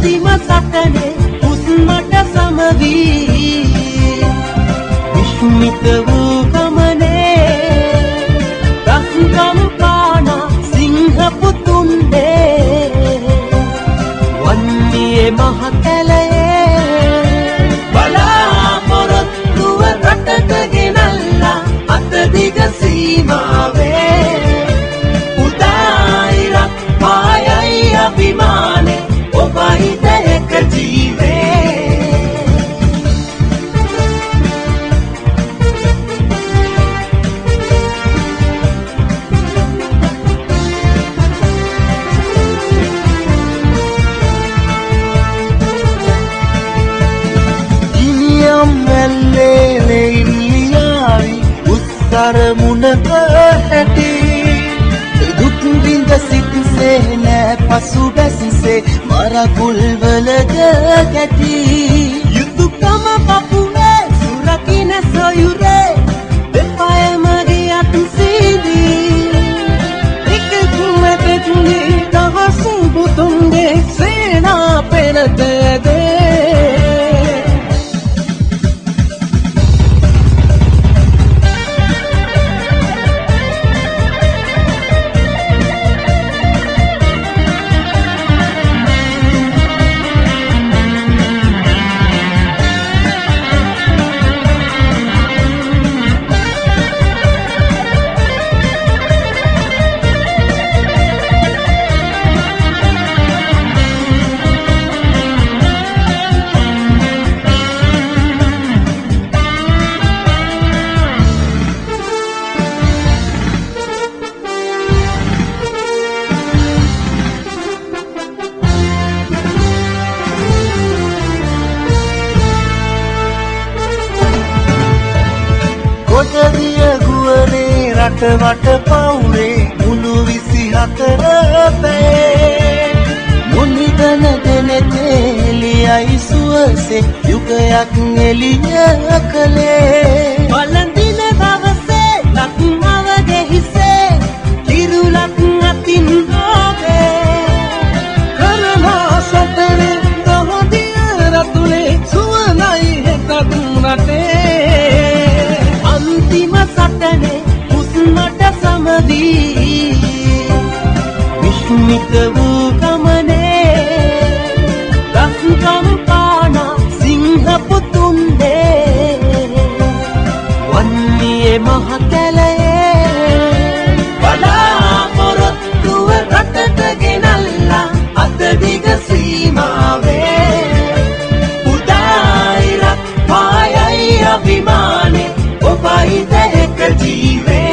එතනේ හුස්මට සමවී. විශ්මිත වූ ගමනේ දස්ගම් පාන සිංහපුතුන්ගේ වන්නේ මහතැලයේ උත්තර මුණක හැටි. දුක් විඳ සිටිසේ නෑ පසු බැසිසේ මරකුල්වලද කැටි. යුතුකම පපුුවේ සුරකින සොයුරේ. කොටදිය ගුවනේ රටවට පවුරේ මුළු විසි හතර පෑ මුනිදන දෙනෙතේලියයි සුවසේ යුගයක් එලිය කළේ. බලඳ ගීත වූ ගමනේ. ගස්ගම් පාන සිංහ පුතුන් දේ වන්නේ මහතැලයේ බලාපොරොත්තුව රටට ගෙනල්ලා අත දිග සීමාවේ. උදායිරක් පායයි අභිමානේ ඔබයි දැක ජීවේ.